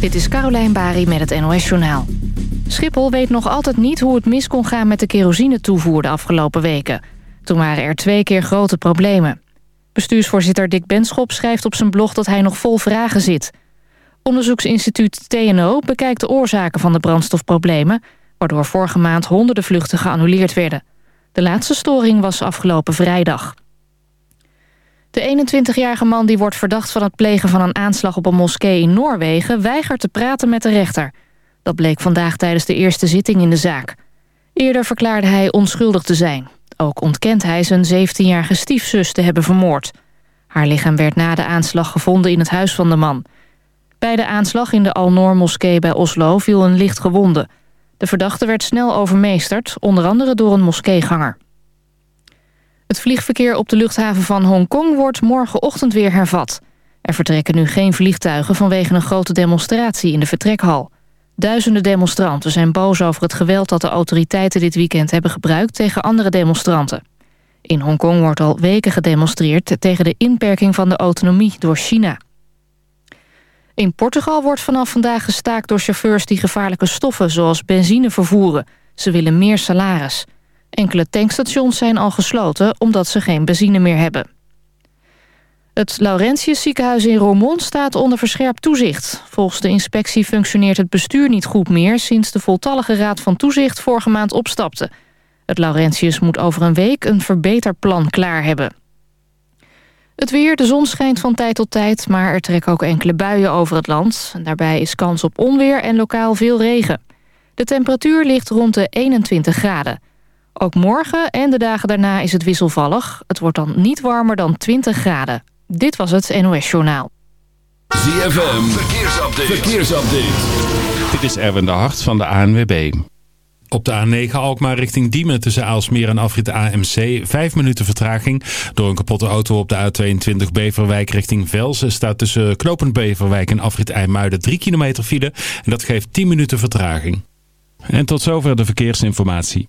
Dit is Carolijn Bari met het NOS Journaal. Schiphol weet nog altijd niet hoe het mis kon gaan met de kerosine-toevoer de afgelopen weken. Toen waren er twee keer grote problemen. Bestuursvoorzitter Dick Benschop schrijft op zijn blog dat hij nog vol vragen zit. Onderzoeksinstituut TNO bekijkt de oorzaken van de brandstofproblemen... waardoor vorige maand honderden vluchten geannuleerd werden. De laatste storing was afgelopen vrijdag. De 21-jarige man die wordt verdacht van het plegen van een aanslag op een moskee in Noorwegen... weigert te praten met de rechter. Dat bleek vandaag tijdens de eerste zitting in de zaak. Eerder verklaarde hij onschuldig te zijn. Ook ontkent hij zijn 17-jarige stiefzus te hebben vermoord. Haar lichaam werd na de aanslag gevonden in het huis van de man. Bij de aanslag in de Al-Noor-moskee bij Oslo viel een licht gewonde. De verdachte werd snel overmeesterd, onder andere door een moskeeganger. Het vliegverkeer op de luchthaven van Hongkong wordt morgenochtend weer hervat. Er vertrekken nu geen vliegtuigen vanwege een grote demonstratie in de vertrekhal. Duizenden demonstranten zijn boos over het geweld dat de autoriteiten dit weekend hebben gebruikt tegen andere demonstranten. In Hongkong wordt al weken gedemonstreerd tegen de inperking van de autonomie door China. In Portugal wordt vanaf vandaag gestaakt door chauffeurs die gevaarlijke stoffen zoals benzine vervoeren. Ze willen meer salaris. Enkele tankstations zijn al gesloten omdat ze geen benzine meer hebben. Het Laurentius ziekenhuis in Roermond staat onder verscherpt toezicht. Volgens de inspectie functioneert het bestuur niet goed meer... sinds de voltallige raad van toezicht vorige maand opstapte. Het Laurentius moet over een week een verbeterplan klaar hebben. Het weer, de zon schijnt van tijd tot tijd... maar er trekken ook enkele buien over het land. Daarbij is kans op onweer en lokaal veel regen. De temperatuur ligt rond de 21 graden. Ook morgen en de dagen daarna is het wisselvallig. Het wordt dan niet warmer dan 20 graden. Dit was het NOS Journaal. ZFM, verkeersupdate. verkeersupdate. Dit is Erwin de Hart van de ANWB. Op de A9 Alkmaar richting Diemen tussen Aalsmeer en afrit AMC. Vijf minuten vertraging. Door een kapotte auto op de A22 Beverwijk richting Velsen... staat tussen Knopend Beverwijk en afrit IJmuiden 3 kilometer file. En dat geeft 10 minuten vertraging. En tot zover de verkeersinformatie.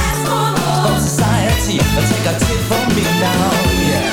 Take a tip from me now, yeah.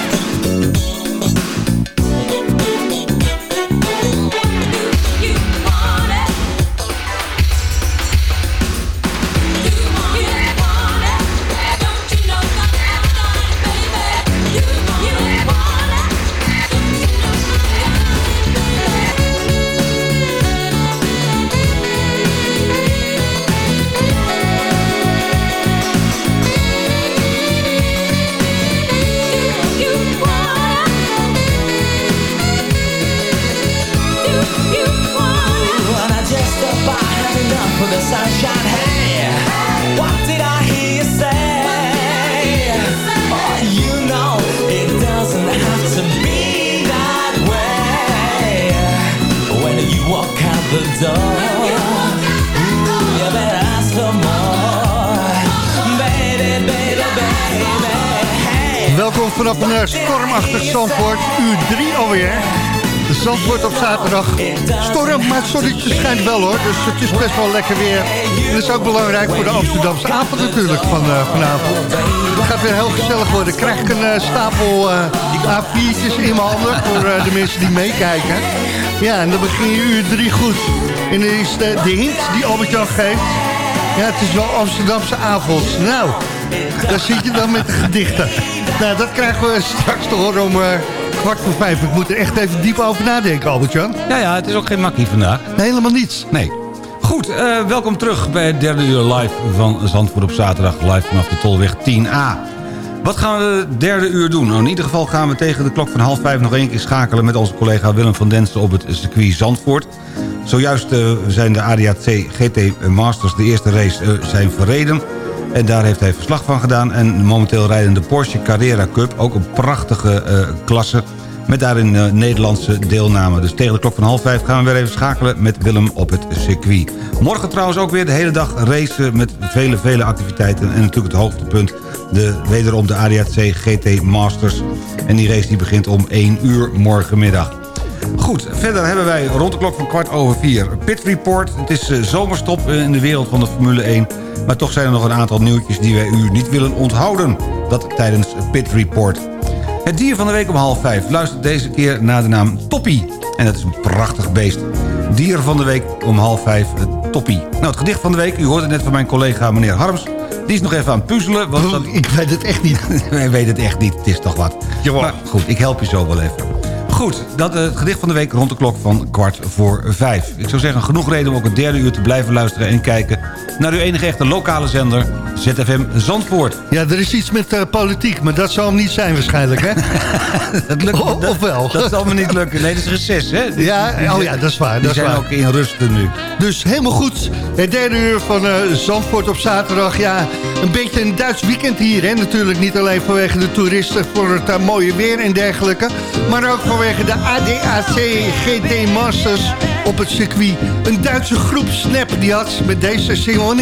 Stormachtig Zandvoort, uur 3 alweer. Zandvoort op zaterdag. Storm, maar het zonnetje schijnt wel hoor. Dus het is best wel lekker weer. En dat is ook belangrijk voor de Amsterdamse avond natuurlijk van eh, vanavond. Het gaat weer heel gezellig worden. Krijg ik een eh, stapel eh, A4'tjes in mijn handen voor de mensen die meekijken. Ja, en dan begin je uur 3 goed. En dan is de, de hint die Albert-Jan geeft. Ja, het is wel Amsterdamse avond. Nou, daar zit je dan met de gedichten. Nou, dat krijgen we straks te horen om eh, kwart voor vijf. Ik moet er echt even diep over nadenken, Albert-Jan. Ja, ja, het is ook geen makkie vandaag. Nee, helemaal niets. Nee. Goed, eh, welkom terug bij het derde uur live van Zandvoort op zaterdag. Live vanaf de Tolweg 10A. Wat gaan we het derde uur doen? Nou, in ieder geval gaan we tegen de klok van half vijf nog één keer schakelen... met onze collega Willem van Densen op het circuit Zandvoort. Zojuist eh, zijn de ADAC GT Masters de eerste race eh, zijn verreden. En daar heeft hij verslag van gedaan. En momenteel rijden de Porsche Carrera Cup, ook een prachtige eh, klasse... met daarin eh, Nederlandse deelname. Dus tegen de klok van half vijf gaan we weer even schakelen met Willem op het circuit. Morgen trouwens ook weer de hele dag racen met vele, vele activiteiten. En natuurlijk het hoogtepunt, de, wederom de ADAC GT Masters. En die race die begint om 1 uur morgenmiddag. Goed, verder hebben wij rond de klok van kwart over vier Pit Report. Het is eh, zomerstop in de wereld van de Formule 1. Maar toch zijn er nog een aantal nieuwtjes die wij u niet willen onthouden. Dat tijdens Pit Report. Het dier van de week om half vijf luistert deze keer naar de naam Toppie. En dat is een prachtig beest. Dier van de week om half vijf, eh, Toppie. Nou, het gedicht van de week, u hoort het net van mijn collega meneer Harms. Die is nog even aan het puzzelen. Want. Ik weet het echt niet. Wij weten het echt niet, het is toch wat. Maar goed, ik help je zo wel even. Goed, dat eh, het gedicht van de week rond de klok van kwart voor vijf. Ik zou zeggen, genoeg reden om ook het derde uur te blijven luisteren... en kijken naar uw enige echte lokale zender, ZFM Zandvoort. Ja, er is iets met eh, politiek, maar dat zal hem niet zijn waarschijnlijk, hè? Dat lukt, O- dat- of wel? Dat zal me niet lukken. Nee, dat is reces, hè? Die- Ja, die- oh ja, dat is waar. Die Dat is zijn waar. ook in rusten nu. Dus helemaal goed. Het derde uur van eh, Zandvoort op zaterdag. Ja, een beetje een Duits weekend hier. Hè? Natuurlijk niet alleen vanwege de toeristen voor het eh, mooie weer en dergelijke. Maar ook vanwege de ADAC GT Masters op het circuit. Een Duitse groep Snap die had met deze single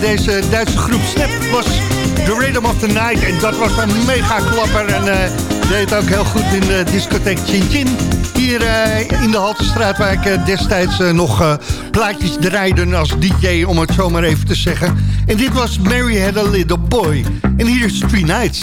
deze Duitse groep Snap was The Rhythm of the Night. En dat was een mega klapper. En eh, deed ook heel goed in de discotheek Chin Chin. Hier eh, in de Haltestraat waar ik eh, destijds eh, nog eh, plaatjes draaide als DJ, om het zo maar even te zeggen. En dit was Mary Had a Little Boy. En hier is Three Nights.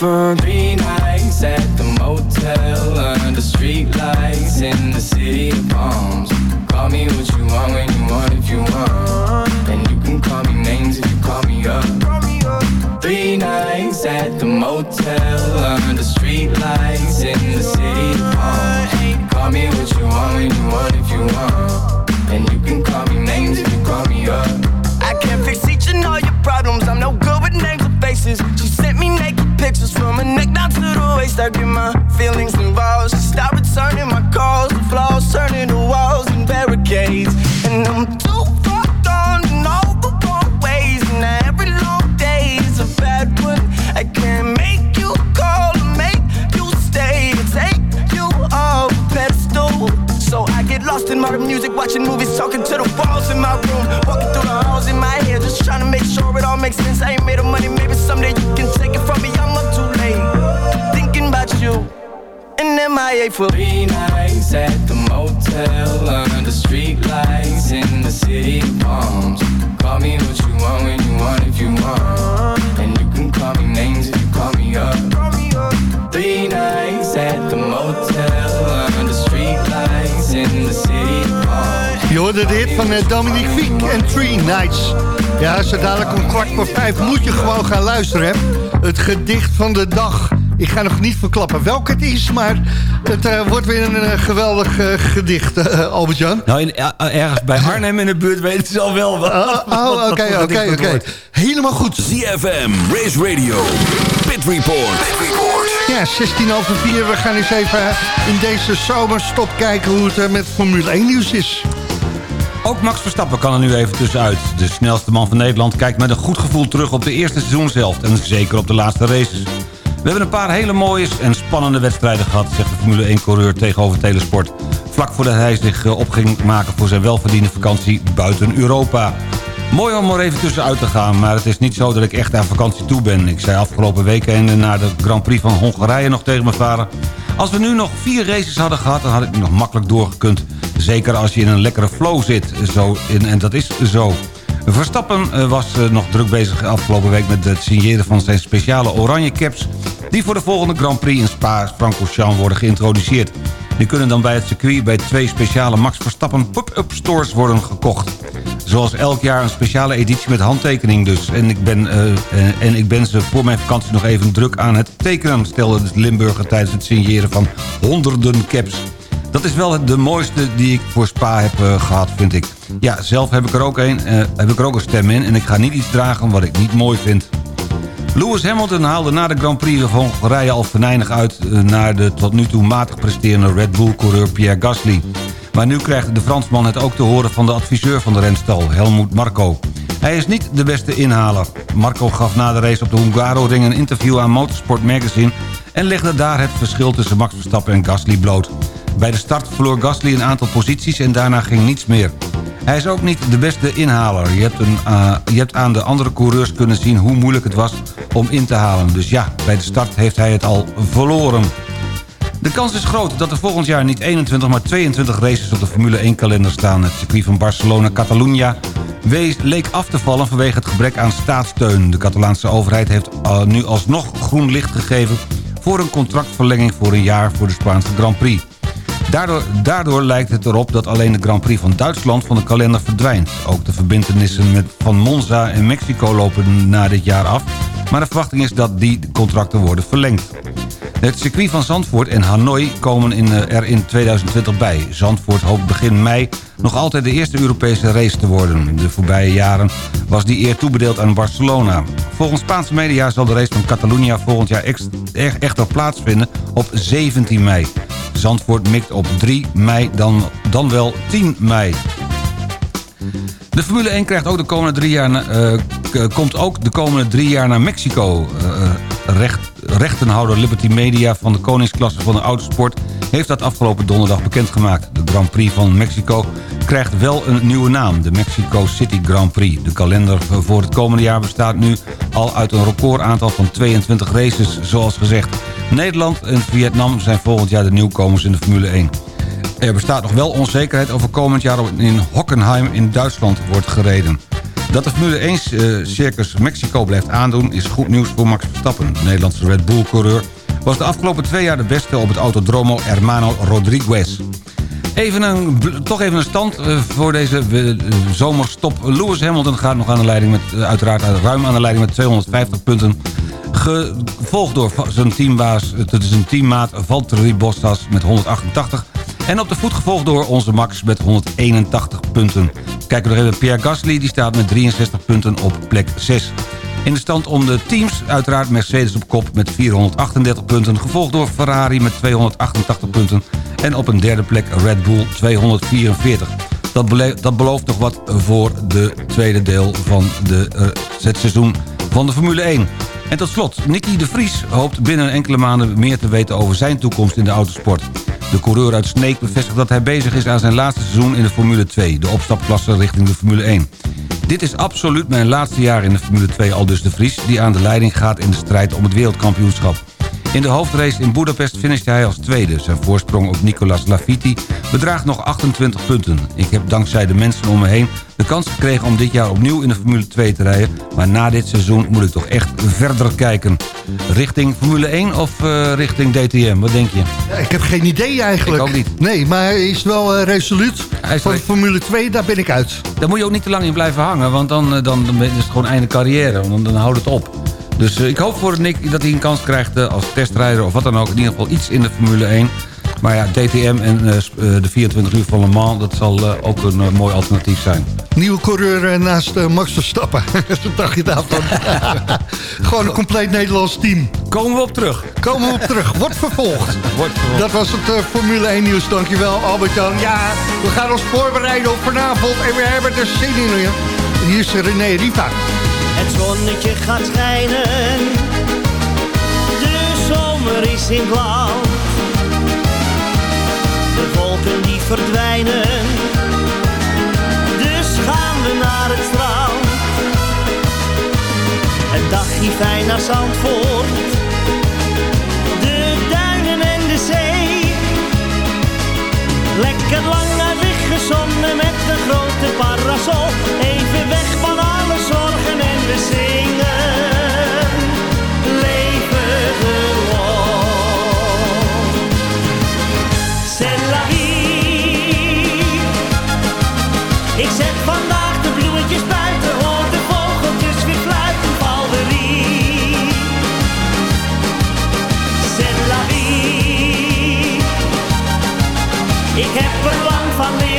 for three nights at the motel under street lights in the city of palms. Call me what you want when you want if you want. And you can call me names if you call me up. Three nights at the motel under street lights in the city of palms. Call me what you want when you want if you want. And you can call me names if you call me up. I can't fix each and all your problems. I'm no good with names or faces. Pictures from her neck down to the waist. I get my feelings involved. She stopped returning my calls. The flaws turning to walls and barricades. And I'm for three nights at the motel under street lights in the city of palms. Call me what you want when you want if you want. And you can call me names if you call me up. Three nights at the motel under street lights in the city of palms. Je hoorde dit van eh, Dominique Fiek en Three Nights. Ja, zo dadelijk om kwart voor vijf moet je gewoon gaan luisteren. Hè? Het gedicht van de dag Ik ga nog niet verklappen welke het is, maar het eh, wordt weer een eh, geweldig eh, gedicht, eh, Albert-Jan. Nou, in, ergens bij Arnhem in de buurt weten ze al wel wat. Oh, oh, oké, oké, oké. Helemaal goed. ZFM, Race Radio, Pit Report. Pit Report. Ja, 16 over 4. We gaan eens even in deze zomerstop kijken hoe het met Formule 1 nieuws is. Ook Max Verstappen kan er nu even tussenuit. De snelste man van Nederland kijkt met een goed gevoel terug op de eerste seizoenshelft... en zeker op de laatste races. We hebben een paar hele mooie en spannende wedstrijden gehad... zegt de Formule 1-coureur tegenover Telesport. Vlak voordat hij zich eh, op ging maken voor zijn welverdiende vakantie buiten Europa. Mooi om er even tussenuit te gaan, maar het is niet zo dat ik echt aan vakantie toe ben. Ik zei afgelopen weekend na de Grand Prix van Hongarije nog tegen mijn vader... Als we nu nog vier races hadden gehad, dan had ik nog makkelijk doorgekund. Zeker als je in een lekkere flow zit. Zo, in, en dat is zo. Verstappen eh, was eh, nog druk bezig afgelopen week met het signeren van zijn speciale oranje caps... die voor de volgende Grand Prix in Spa-Francorchamps worden geïntroduceerd. Die kunnen dan bij het circuit bij twee speciale Max Verstappen pop-up stores worden gekocht. Zoals elk jaar een speciale editie met handtekening dus. En ik ben, eh, en ik ben ze voor mijn vakantie nog even druk aan het tekenen... stelde de Limburger tijdens het signeren van honderden caps. Dat is wel de mooiste die ik voor Spa heb eh, gehad, vind ik. Ja, zelf heb ik er ook een, eh, heb ik er ook een stem in... en ik ga niet iets dragen wat ik niet mooi vind. Lewis Hamilton haalde na de Grand Prix van Hongarije al venijnig uit... eh, naar de tot nu toe matig presterende Red Bull-coureur Pierre Gasly. Maar nu krijgt de Fransman het ook te horen van de adviseur van de renstal, Helmoet Marco. Hij is niet de beste inhaler. Marco gaf na de race op de Hungaroring een interview aan Motorsport Magazine... en legde daar het verschil tussen Max Verstappen en Gasly bloot. Bij de start verloor Gasly een aantal posities en daarna ging niets meer. Hij is ook niet de beste inhaler. Je hebt, eh, je hebt aan de andere coureurs kunnen zien hoe moeilijk het was om in te halen. Dus ja, bij de start heeft hij het al verloren. De kans is groot dat er volgend jaar niet 21, maar 22 races op de Formule 1-kalender staan. Het circuit van Barcelona-Catalunya leek af te vallen vanwege het gebrek aan staatssteun. De Catalaanse overheid heeft eh, nu alsnog groen licht gegeven... voor een contractverlenging voor een jaar voor de Spaanse Grand Prix. Daardoor, daardoor lijkt het erop dat alleen de Grand Prix van Duitsland van de kalender verdwijnt. Ook de verbindenissen met, van Monza en Mexico lopen na dit jaar af... maar de verwachting is dat die contracten worden verlengd. Het circuit van Zandvoort en Hanoi komen in, eh, er in 2020 bij. Zandvoort hoopt begin mei nog altijd de eerste Europese race te worden. De voorbije jaren was die eer toebedeeld aan Barcelona. Volgens Spaanse media zal de race van Catalunya volgend jaar e- echter plaatsvinden op 17 mei. Zandvoort mikt op 3 mei, dan, dan wel 10 mei. De Formule 1 krijgt ook de komende drie jaar, eh, komt ook de komende drie jaar naar Mexico. Eh, recht, rechtenhouder Liberty Media van de koningsklasse van de autosport... heeft dat afgelopen donderdag bekendgemaakt. De Grand Prix van Mexico krijgt wel een nieuwe naam. De Mexico City Grand Prix. De kalender voor het komende jaar bestaat nu al uit een recordaantal van 22 races. Zoals gezegd, Nederland en Vietnam zijn volgend jaar de nieuwkomers in de Formule 1. Er bestaat nog wel onzekerheid over komend jaar in Hockenheim in Duitsland wordt gereden. Dat de Formule 1 eh, Circus Mexico blijft aandoen is goed nieuws voor Max Verstappen. De Nederlandse Red Bull-coureur was de afgelopen twee jaar de beste op het Autodromo Hermano Rodriguez. Even een, toch even een stand eh, voor deze eh, zomerstop. Lewis Hamilton gaat nog aan de leiding met, eh, uiteraard ruim aan de leiding met 250 punten. Gevolgd door zijn teambaas, het is een teammaat Valtteri Bottas met 188. En op de voet gevolgd door onze Max met 181 punten. Kijken we nog even Pierre Gasly, die staat met 63 punten op plek 6. In de stand om de teams, uiteraard Mercedes op kop met 438 punten... gevolgd door Ferrari met 288 punten... en op een derde plek Red Bull 244. Dat, dat belooft nog wat voor de tweede deel van de, eh, het seizoen van de Formule 1. En tot slot, Nicky de Vries hoopt binnen enkele maanden meer te weten over zijn toekomst in de autosport. De coureur uit Sneek bevestigt dat hij bezig is aan zijn laatste seizoen in de Formule 2, de opstapklasse richting de Formule 1. Dit is absoluut mijn laatste jaar in de Formule 2, aldus de Vries... die aan de leiding gaat in de strijd om het wereldkampioenschap. In de hoofdrace in Budapest finishte hij als tweede. Zijn voorsprong op Nicolas Lafiti bedraagt nog 28 punten. Ik heb dankzij de mensen om me heen de kans gekregen om dit jaar opnieuw in de Formule 2 te rijden. Maar na dit seizoen moet ik toch echt verder kijken. Richting Formule 1 of eh, richting DTM? Wat denk je? Ja, ik heb geen idee eigenlijk. Ik ook niet. Nee, maar hij is wel eh, resoluut. Hij is Van Formule 2, daar ben ik uit. Daar moet je ook niet te lang in blijven hangen, want dan, eh, dan, dan is het gewoon einde carrière. Want dan, dan houdt het op. Dus eh, ik hoop voor Nick dat hij een kans krijgt eh, als testrijder of wat dan ook. In ieder geval iets in de Formule 1. Maar ja, DTM en eh, eh, de 24 uur van Le Mans, dat zal eh, ook een mooi alternatief zijn. Nieuwe coureur naast Max Verstappen. Zo dacht je daarvan. Gewoon een compleet Nederlands team. Komen we op terug. Komen we op terug. Wordt vervolgd. Wordt vervolgd. Dat was het Formule 1 nieuws. Dankjewel Albert-Jan. Ja, we gaan ons voorbereiden op vanavond. En we hebben er zin in. Hier is René Riva. Het zonnetje gaat schijnen, de zomer is in blauw. De wolken die verdwijnen, dus gaan we naar het strand. Een dagje fijn naar Zandvoort, de duinen en de zee. Lekker lang naar weg gezonnen met een grote parasol. Even weg belang van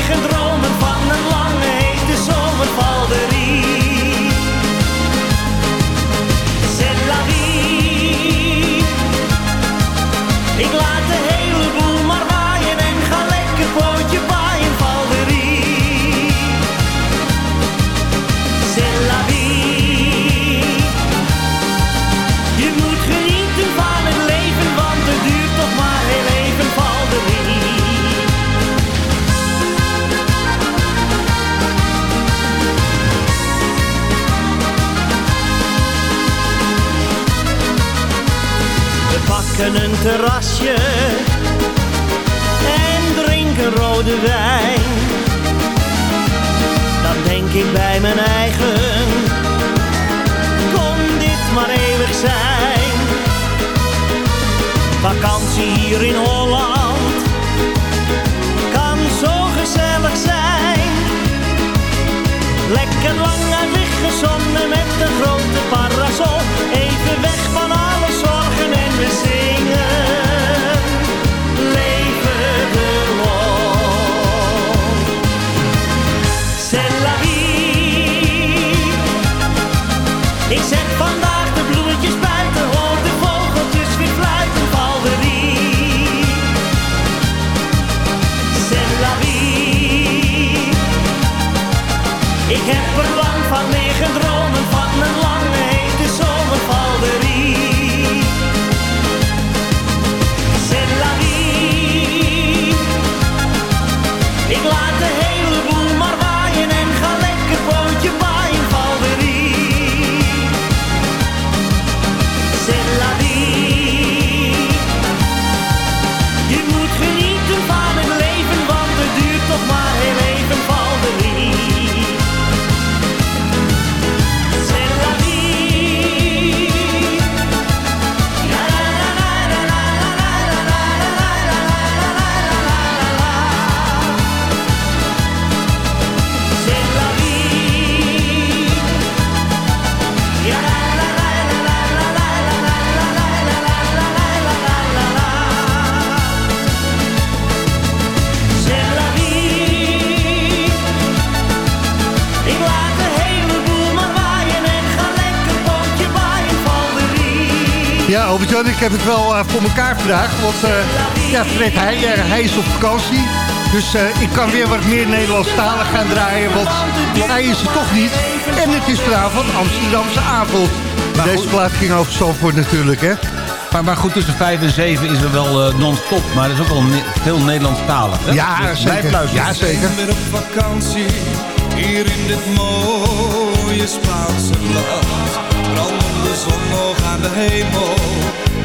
terrasje en drinken rode wijn. Dan denk ik bij mijn eigen, kon dit maar eeuwig zijn. Vakantie hier in Holland kan zo gezellig zijn. Lekker lang weg gezonnen met een grote parasol. Even weg van alle zorgen en we Ik heb er lang van liggen dromen van een lange Albert-Jan, ik heb het wel eh, voor elkaar vandaag. Want eh, ja, Fred Heijer, hij is op vakantie. Dus eh, ik kan weer wat meer Nederlandstalig gaan draaien. Want hij is er toch niet. En het is vanavond Amsterdamse avond. Deze plaat ging over Zandvoort natuurlijk, hè? Maar, maar goed, tussen 5 en 7 is er wel eh, non-stop. Maar er is ook wel ne- veel Nederlandstalig. Hè? Ja, Dus zeker. Blijf luisteren. Ja, zeker. Ik ben op vakantie, hier in dit mooie Spaanse land. Brandende zon nog aan de hemel,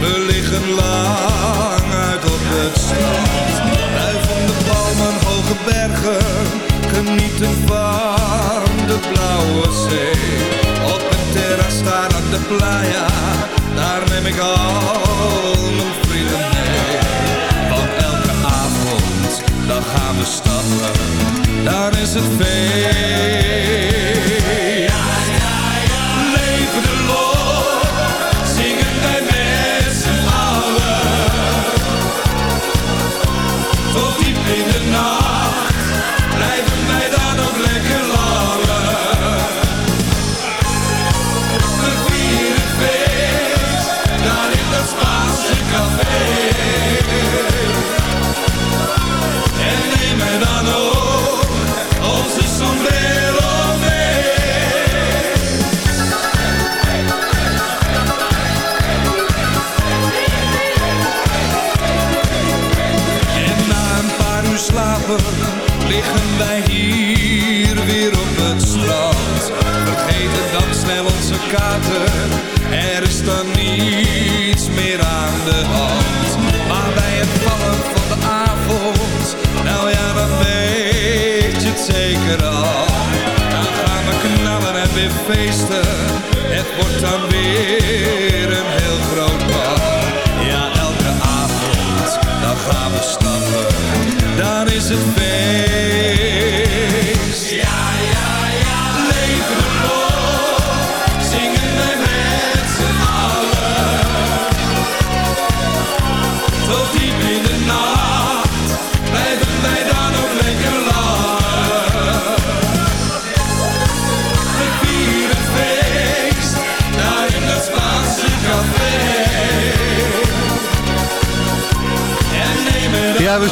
we liggen lang uit op het strand. Wuivende palmen, hoge bergen, genieten van de blauwe zee. Op het terras staan aan de playa, daar neem ik al mijn vrienden mee. Want elke avond, dan gaan we stappen, daar is het feest.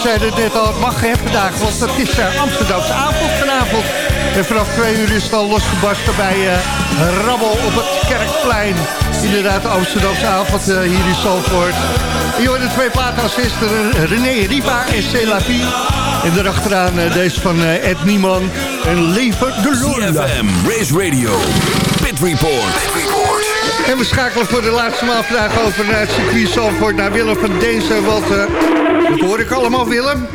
Zeiden het net al, het mag hè, vandaag, want het is uh, Amsterdamse avond vanavond. En vanaf twee uur is het al losgebarsten bij eh, Rabbel op het Kerkplein. Inderdaad, Amsterdamse avond eh, hier in Zandvoort. Je hoort de twee platen als René Riva en C'est la vie. En daarachteraan deze van Ed Nieman en Leven de Lula. CFM, Race Radio, Pit Report. En we schakelen voor de laatste maal vandaag over naar het circuit Zandvoort, naar Willem van Deensen. Want, eh, dat hoor ik allemaal, Willem.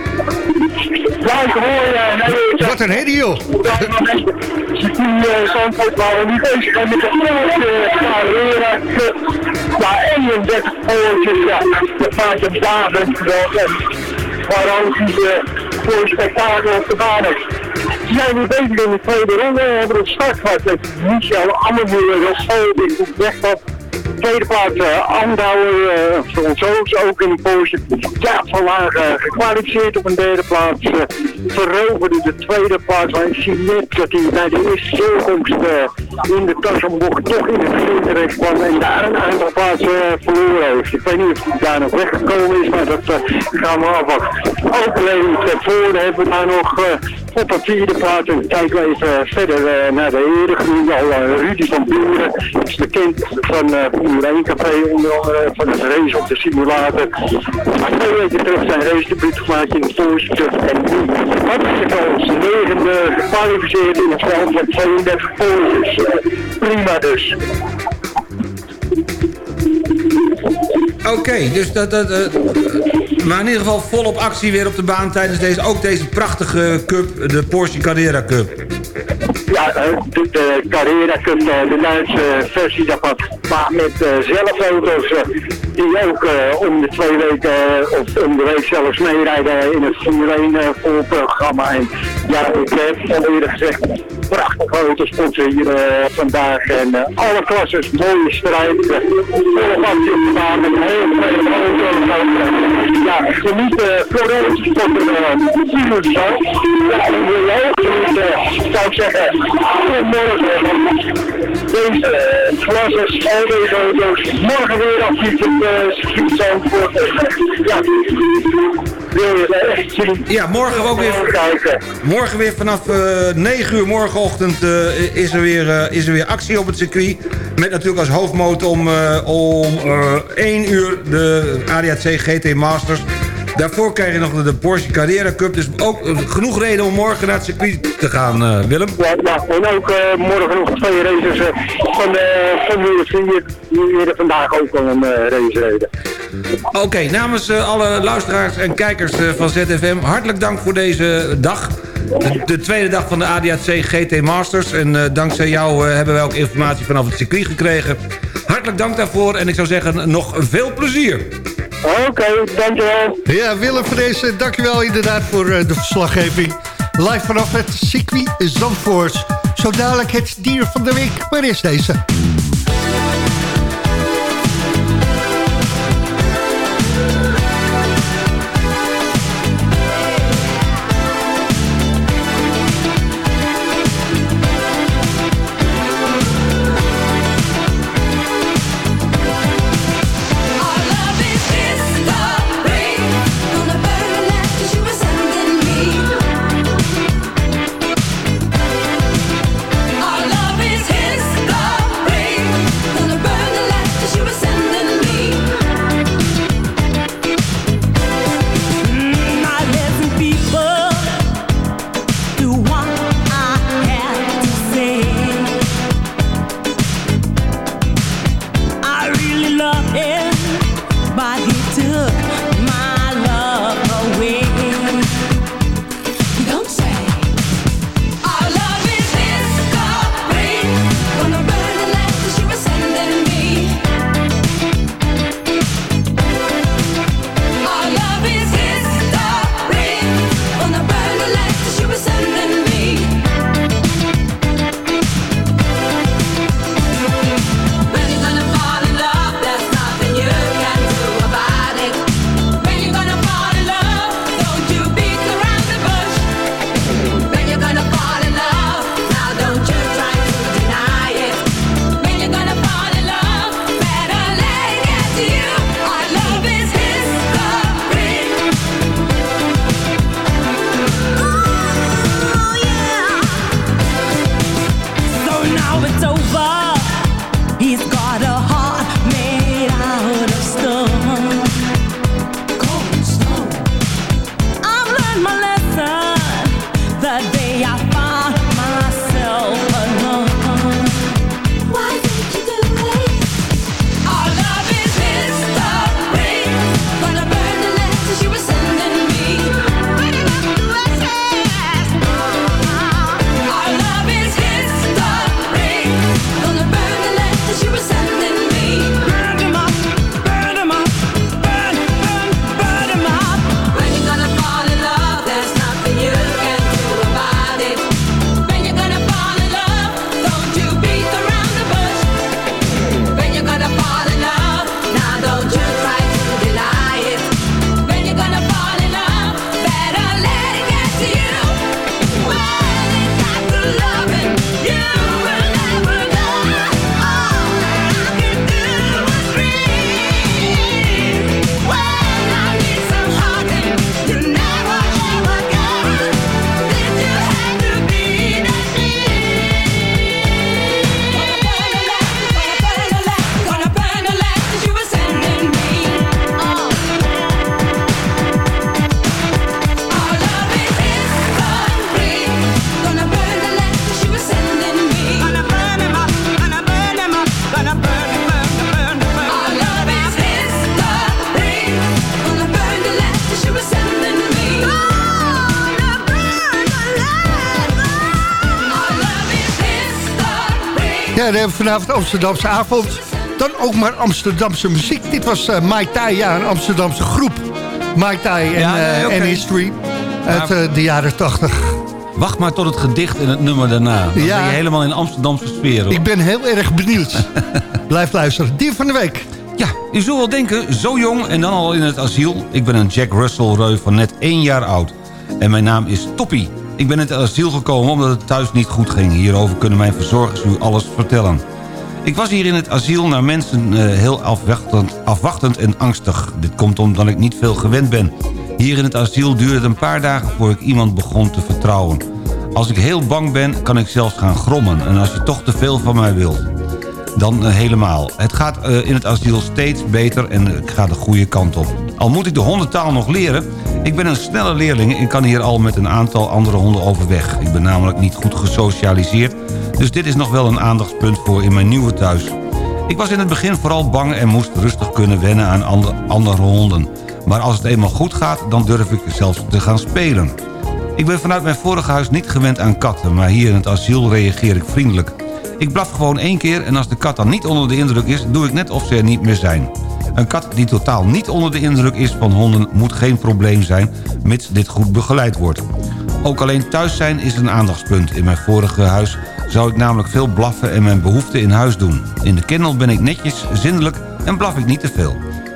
Ja, ik hoor je. Wat een herrie, joh. Circuit Zandvoort nu bezig zijn met de grote cup. Ja, 31 poortjes, ja. Dat maakt een dagen wel een garantie voor een spektakel op de baan is. We zijn weer bezig in de tweede ronde. We hebben een start gehad met Michel zo, ik moet weg tweede plaats uh, Andauer, uh, Fransoos ook in de Porsche. Ja, van laag uh, gekwalificeerd op een derde plaats. Veroverde de tweede plaats. Maar ik zie net dat hij bij de eerste zeekomst in de Tassenbocht toch in het begin kwam. En daar een aantal plaatsen uh, verloren heeft. Ik weet niet of hij daar nog weggekomen is, maar dat uh, gaan we afwachten. Overleving ten voren hebben we daar nog uh, op een vierde plaats. En kijken we even verder naar de heren. Nu al Rudy van Buren is bekend van uh, Formule 1 Café, onder andere van het race op de simulator. Maar twee weken terug zijn race debuut gemaakt in de Cup. En nu had hij als negende gekwalificeerd in het veld met 32 Porsches. Prima dus. Oké, dus dat... dat eh, maar in ieder geval volop actie weer op de baan tijdens deze, ook deze prachtige cup, de Porsche Carrera Cup. Ja, eh, de, de Carrera Cup, eh, de Duitse versie daarvan. Maar met zelfauto's die ook uh, om de twee weken of om de week zelfs meerijden in het Formule 1 uh, voorprogramma. En ja, ik heb al eerder gezegd, prachtige autosporten hier vandaag. En alle klasses, mooie strijd. Volle actie op de baan heel veel auto's. Ja, genieten voor we zo. Ja, en wil je ook genieten, zou ik zeggen, morgen. Deze klasses, al deze auto's, morgen weer actief circuit. Ja, morgen ook weer. Morgen weer vanaf uh, 9 uur morgenochtend uh, is, er weer, uh, is er weer actie op het circuit. Met natuurlijk als hoofdmoot om, om 1 uur de ADAC GT Masters. Daarvoor krijg je nog de Porsche Carrera Cup. Dus ook genoeg reden om morgen naar het circuit te gaan, uh, Willem. Ja, ja, en ook uh, morgen nog twee races uh, van de Formule 4. Die er vandaag ook al een race reden. Oké, okay, namens alle luisteraars en kijkers van ZFM... hartelijk dank voor deze dag. De, de, tweede dag van de ADAC GT Masters. En dankzij jou hebben wij ook informatie vanaf het circuit gekregen. Hartelijk dank daarvoor en ik zou zeggen nog veel plezier. Oké, dankjewel. Ja, Willem van deze, dankjewel inderdaad voor uh, de verslaggeving. Live vanaf het circuit Zandvoort. Zo dadelijk het dier van de week. Waar is deze? Hebben we vanavond Amsterdamse avond. Dan ook maar Amsterdamse muziek. Dit was eh Mai Tai, ja, een Amsterdamse groep. Mai Tai en, Ja, nee, eh, en History uit eh, de jaren 80. Wacht maar tot het gedicht en het nummer daarna. Dan Ja. ben je helemaal in Amsterdamse sfeer. Hoor. Ik ben heel erg benieuwd. Blijf luisteren. Dier van de week. Ja, u zult wel denken, zo jong en dan al in het asiel. Ik ben een Jack Russell Reu van net één jaar oud. En mijn naam is Toppie. Ik ben in het asiel gekomen omdat het thuis niet goed ging. Hierover kunnen mijn verzorgers u alles vertellen. Ik was hier in het asiel naar mensen eh, heel afwachtend, afwachtend en angstig. Dit komt omdat ik niet veel gewend ben. Hier in het asiel duurde het een paar dagen voor ik iemand begon te vertrouwen. Als ik heel bang ben, kan ik zelfs gaan grommen. En als je toch te veel van mij wilt dan eh, helemaal. Het gaat eh, in het asiel steeds beter en ik ga de goede kant op. Al moet ik de hondentaal nog leren... ik ben een snelle leerling en kan hier al met een aantal andere honden overweg. Ik ben namelijk niet goed gesocialiseerd... dus dit is nog wel een aandachtspunt voor in mijn nieuwe thuis. Ik was in het begin vooral bang en moest rustig kunnen wennen aan ander- andere honden. Maar als het eenmaal goed gaat, dan durf ik zelfs te gaan spelen. Ik ben vanuit mijn vorige huis niet gewend aan katten... maar hier in het asiel reageer ik vriendelijk. Ik blaf gewoon één keer en als de kat dan niet onder de indruk is... doe ik net of ze er niet meer zijn. Een kat die totaal niet onder de indruk is van honden... moet geen probleem zijn, mits dit goed begeleid wordt. Ook alleen thuis zijn is een aandachtspunt. In mijn vorige huis zou ik namelijk veel blaffen en mijn behoeften in huis doen. In de kennel ben ik netjes, zindelijk en blaf ik niet te veel.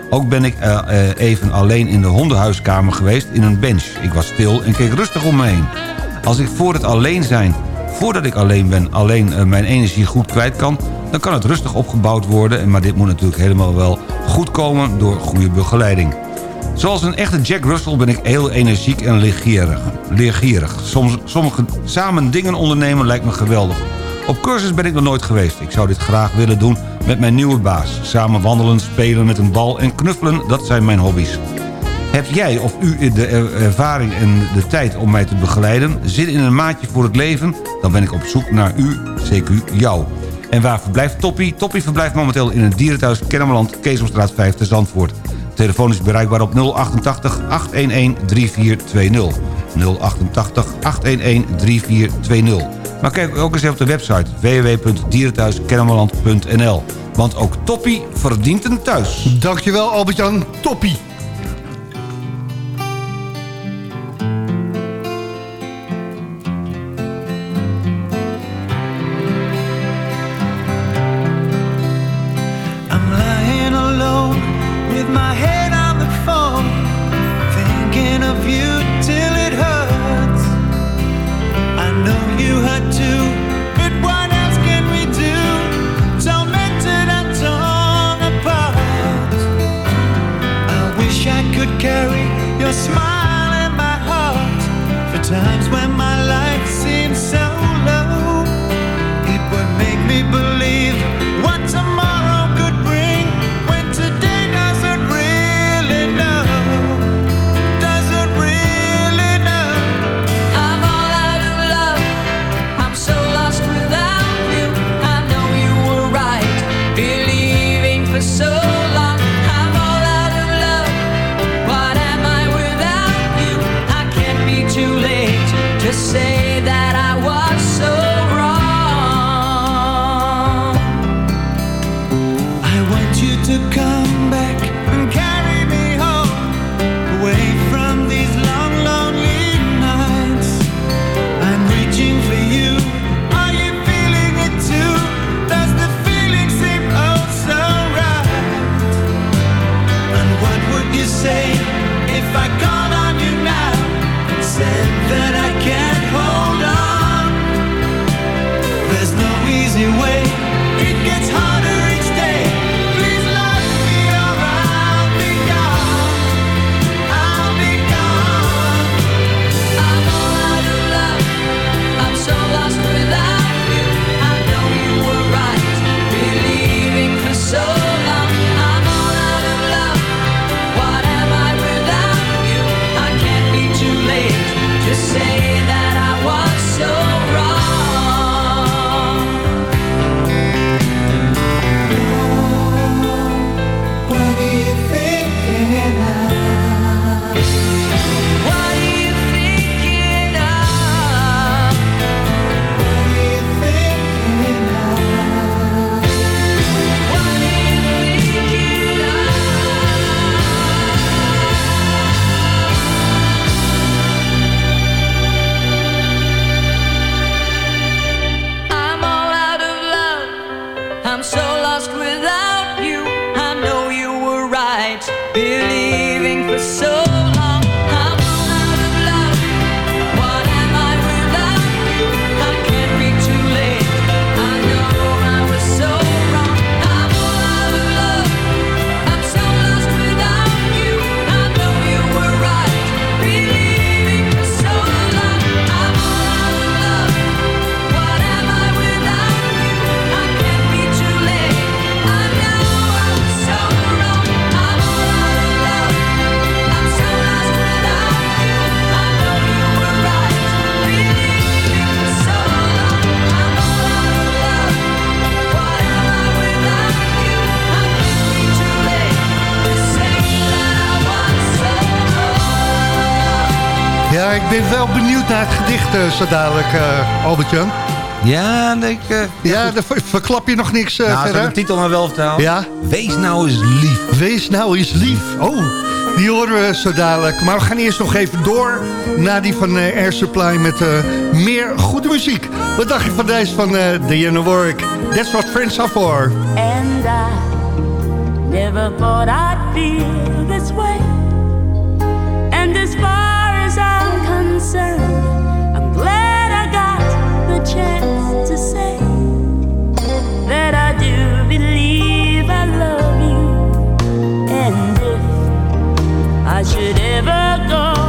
Ook ben ik eh, eh, even alleen in de hondenhuiskamer geweest in een bench. Ik was stil en keek rustig om me heen. Als ik voor het alleen zijn, voordat ik alleen ben, alleen eh, mijn energie goed kwijt kan... dan kan het rustig opgebouwd worden. Maar dit moet natuurlijk helemaal wel goed komen door goede begeleiding. Zoals een echte Jack Russell ben ik heel energiek en leergierig. leergierig. Soms, sommige samen dingen ondernemen lijkt me geweldig. Op cursus ben ik nog nooit geweest. Ik zou dit graag willen doen met mijn nieuwe baas. Samen wandelen, spelen met een bal en knuffelen, dat zijn mijn hobby's. Heb jij of u de er- ervaring en de tijd om mij te begeleiden? Zit in een maatje voor het leven? Dan ben ik op zoek naar u, CQ jou. En waar verblijft Toppie? Toppie verblijft momenteel in het dierenthuis Kennemerland, Keesomstraat 5 te Zandvoort. Telefoon is bereikbaar op 088 811 3420. 088 811 3420. Maar kijk ook eens even op de website www.dierenthuiskennemerland.nl. Want ook Toppie verdient een thuis. Dankjewel Albert-Jan. Toppie. ben wel benieuwd naar het gedicht eh, zo dadelijk, eh, Albert-Jan. Ja, ik, ja, dan verklap je nog niks uh, nou, verder. de titel maar wel verteld. Ja. Wees nou eens lief. Wees nou eens lief. Oh, die horen we zo dadelijk. Maar we gaan eerst nog even door naar die van Air Supply met meer goede muziek. Wat dacht je van deze van Diana Warwick? That's what friends are for. And I never thought I'd feel this way. concerned. I'm glad I got the chance to say that I do believe I love you. And if I should ever go.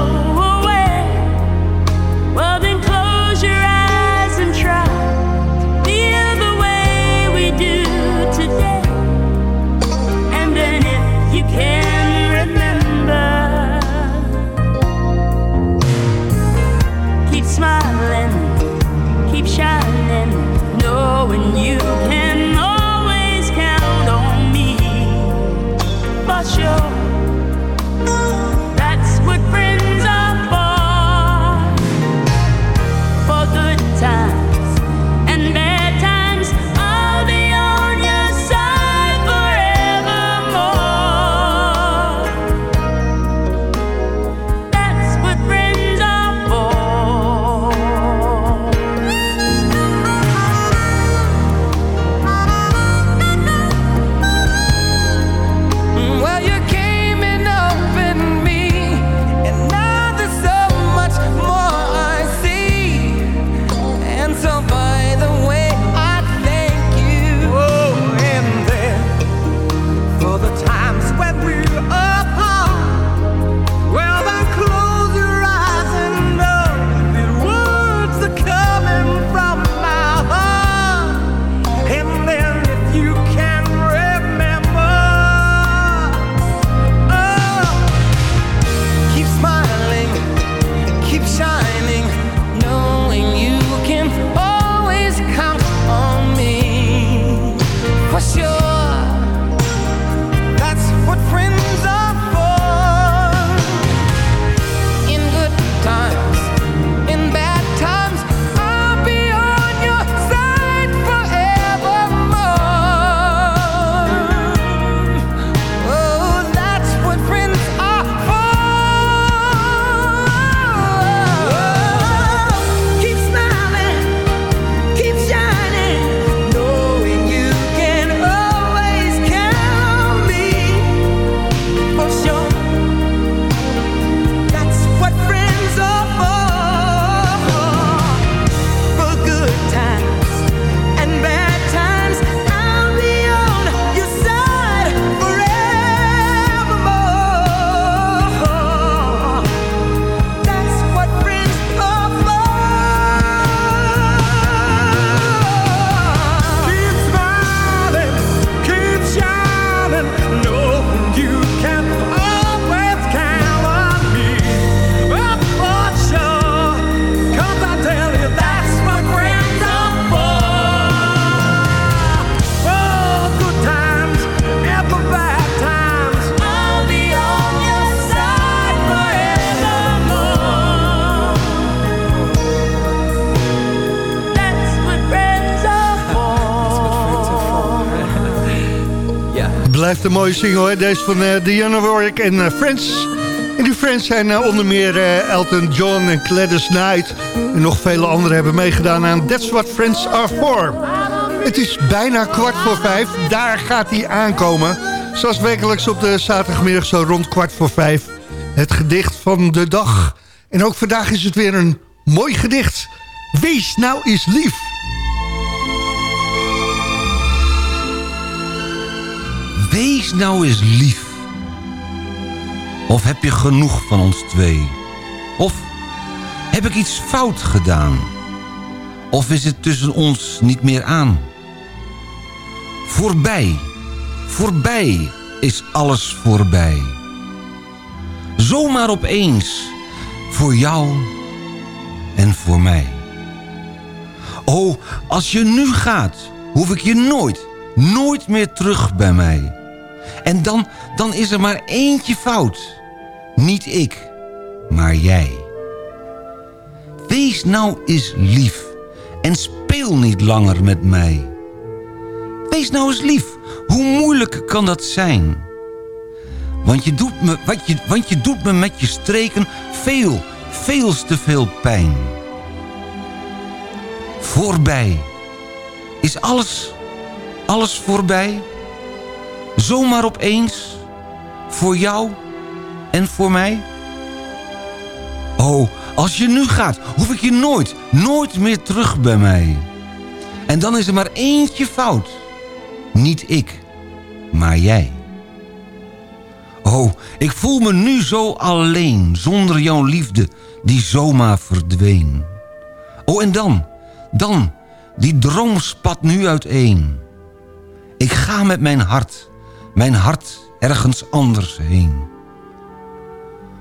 Een mooie single, hè? Deze van uh, Diana Warwick en uh, Friends. En die Friends zijn uh, onder meer Elton John en Gladys Knight. En nog vele anderen hebben meegedaan aan That's What Friends Are For. Het is bijna kwart voor vijf. Daar gaat hij aankomen. Zoals wekelijks op de zaterdagmiddag zo rond kwart voor vijf. Het gedicht van de dag. En ook vandaag is het weer een mooi gedicht. Wees nou eens lief. Wees nou eens lief. Of heb je genoeg van ons twee? Of heb ik iets fout gedaan? Of is het tussen ons niet meer aan? Voorbij, voorbij is alles voorbij. Zomaar opeens, voor jou en voor mij. Oh, als je nu gaat, hoef ik je nooit, nooit meer terug bij mij. En dan, dan is er maar eentje fout. Niet ik, maar jij. Wees nou eens lief en speel niet langer met mij. Wees nou eens lief, hoe moeilijk kan dat zijn? Want je doet me, wat je, want je doet me met je streken veel, veel te veel pijn. Voorbij. Is alles, alles voorbij? Zomaar opeens? Voor jou en voor mij? Oh, als je nu gaat, hoef ik je nooit, nooit meer terug bij mij. En dan is er maar eentje fout. Niet ik, maar jij. Oh, ik voel me nu zo alleen, zonder jouw liefde die zomaar verdween. Oh, en dan, dan, die droom spat nu uiteen. Ik ga met mijn hart, mijn hart ergens anders heen.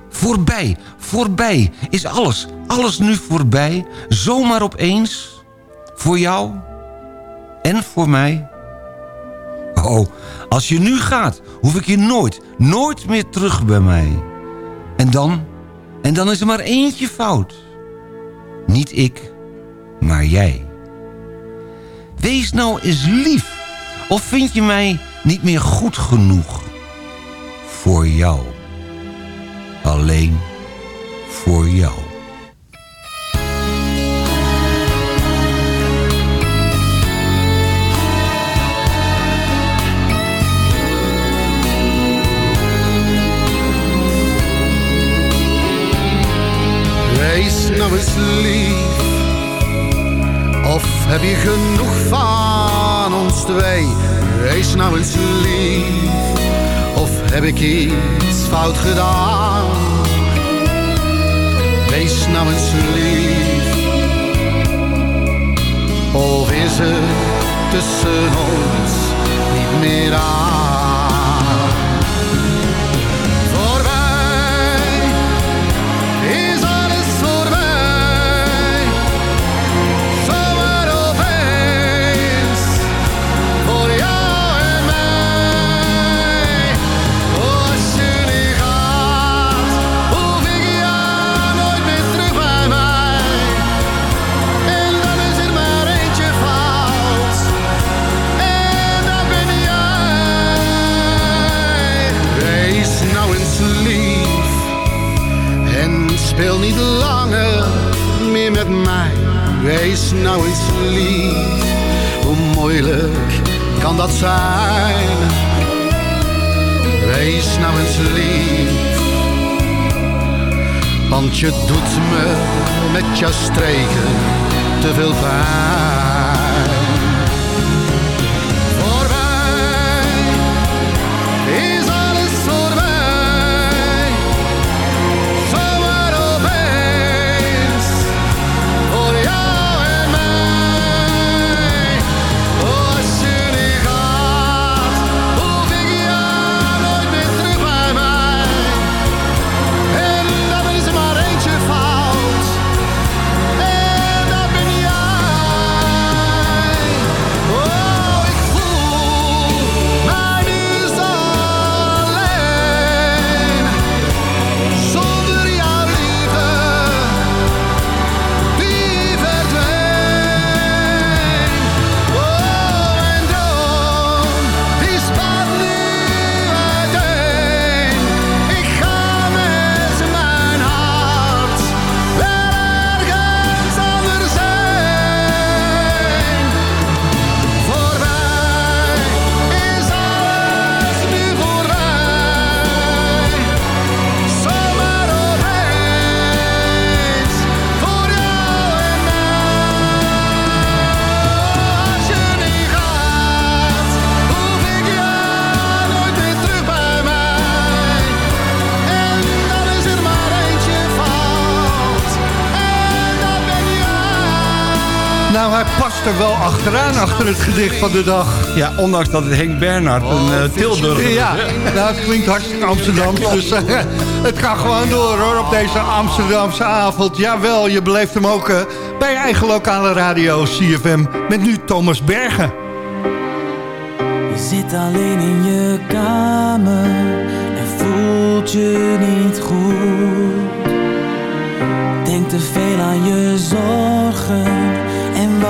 Voorbij, voorbij, is alles, alles nu voorbij, zomaar opeens, voor jou en voor mij. Oh, als je nu gaat, hoef ik je nooit, nooit meer terug bij mij. En dan, en dan is er maar eentje fout. Niet ik, maar jij. Wees nou eens lief, of vind je mij niet meer goed genoeg? Voor jou. Alleen voor jou. Wees nou eens lief. Of heb je genoeg van ons twee? Wees nou eens lief. Of heb ik iets fout gedaan? Wees nou eens lief. Of is het tussen ons niet meer aan? Speel niet langer meer met mij. Wees nou eens lief. Hoe moeilijk kan dat zijn? Wees nou eens lief. Want je doet me met jouw streken te veel pijn. Achteraan, achter het gedicht van de dag. Ja, ondanks dat het Henk Bernhard een uh, Tilburger is. Ja, nou, het klinkt hartstikke Amsterdam. Dus uh, het gaat gewoon door hoor, op deze Amsterdamse avond. Jawel, je beleeft hem ook uh, bij je eigen lokale radio CFM. Met nu Thomas Bergen. Je zit alleen in je kamer en voelt je niet goed. Denk te veel aan je zorgen en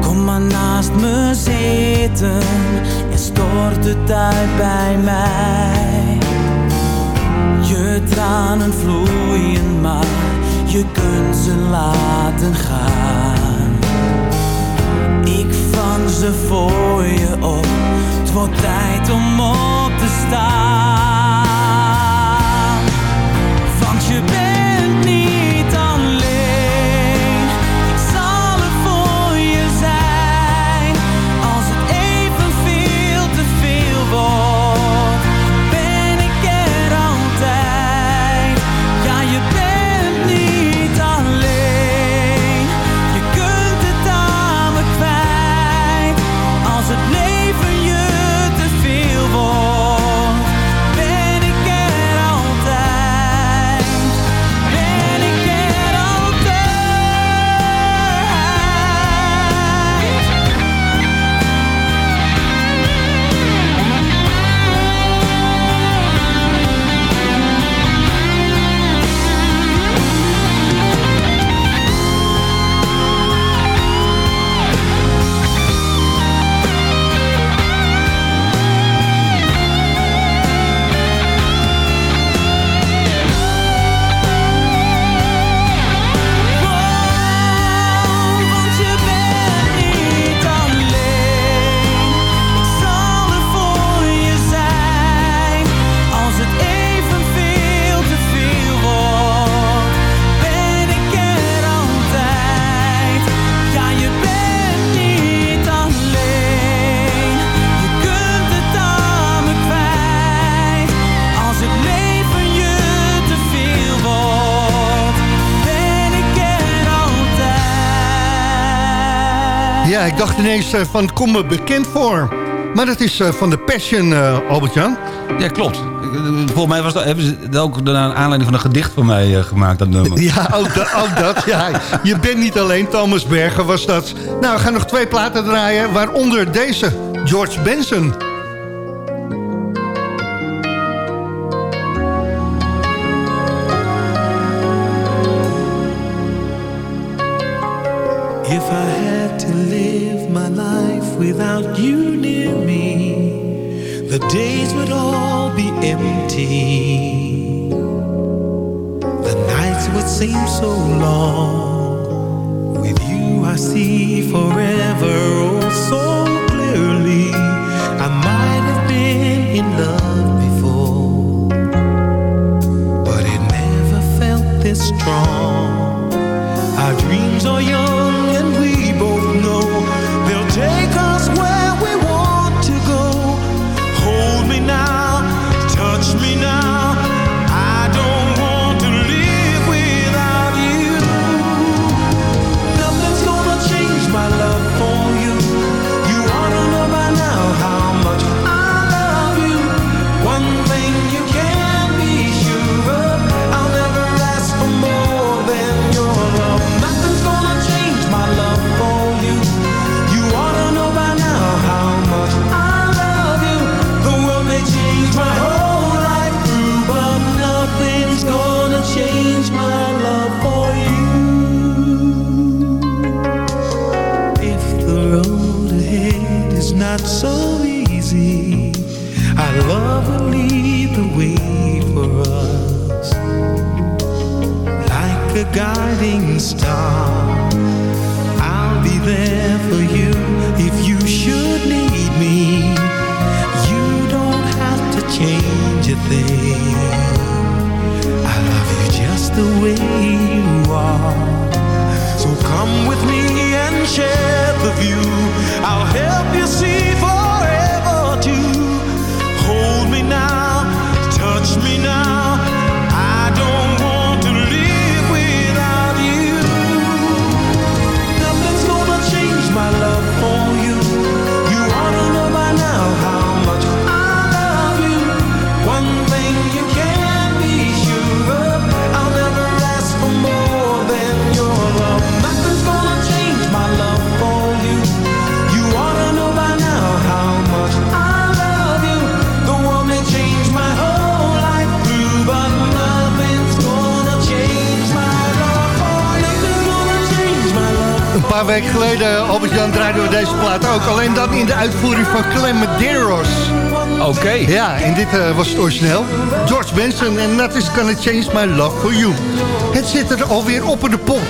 Kom maar naast me zitten en stort het uit bij mij. Je tranen vloeien, maar je kunt ze laten gaan. Ik vang ze voor je op, het wordt tijd om op te staan. Dacht ineens eh, van, het komt me bekend voor. Maar dat is eh, van de Passion, eh, Albert-Jan. Ja, klopt. Volgens mij was dat, hebben ze dat ook naar aanleiding van een gedicht van mij gemaakt, dat nummer. Ja, ook, da- ook dat. Ja, je bent niet alleen, Thomas Bergen was dat. Nou, we gaan nog twee platen draaien, waaronder deze, George Benson. Days would all be empty. The nights would seem so long. With you, I see forever oh so clearly. I might have been in love before, but it never felt this strong. Our dreams are young I love you just the way you are. So come with me and share the view. I'll help paar weken geleden, Albert-Jan, draaiden we deze plaat ook. Alleen dan in de uitvoering van Clem Medeiros. Oké. Ja, en dit eh, was het origineel. George Benson en That is Gonna Change My Love For You. Het zit er alweer op in de pop.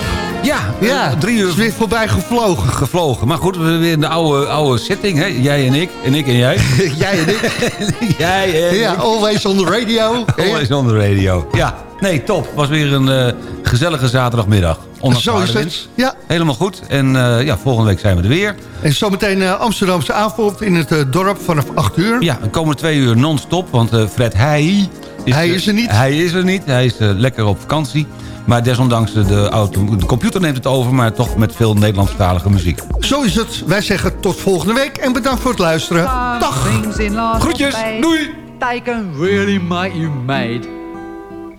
Ja, Ja, drie uur is weer voorbij gevlogen. gevlogen. Maar goed, we zijn weer in de oude, oude setting. Hè? Jij en ik. En ik en jij. Jij en ik. jij en Ja, ik. always on the radio. Always on the radio. Ja, nee, top. Was weer een eh, gezellige zaterdagmiddag. Ondanks Zo is het. Ja. Helemaal goed. En eh, ja, volgende week zijn we er weer. En zometeen eh, Amsterdamse avond in het eh, dorp vanaf 8 uur. Ja, de komende twee uur non-stop. Want eh, Fred Heij... Hij eh, is er niet. Hij is er niet. Hij is lekker op vakantie. Maar desondanks de, auto, de computer neemt het over. Maar toch met veel Nederlandstalige muziek. Zo is het. Wij zeggen tot volgende week en bedankt voor het luisteren. Dag. Groetjes. Doei. They can really make you mad.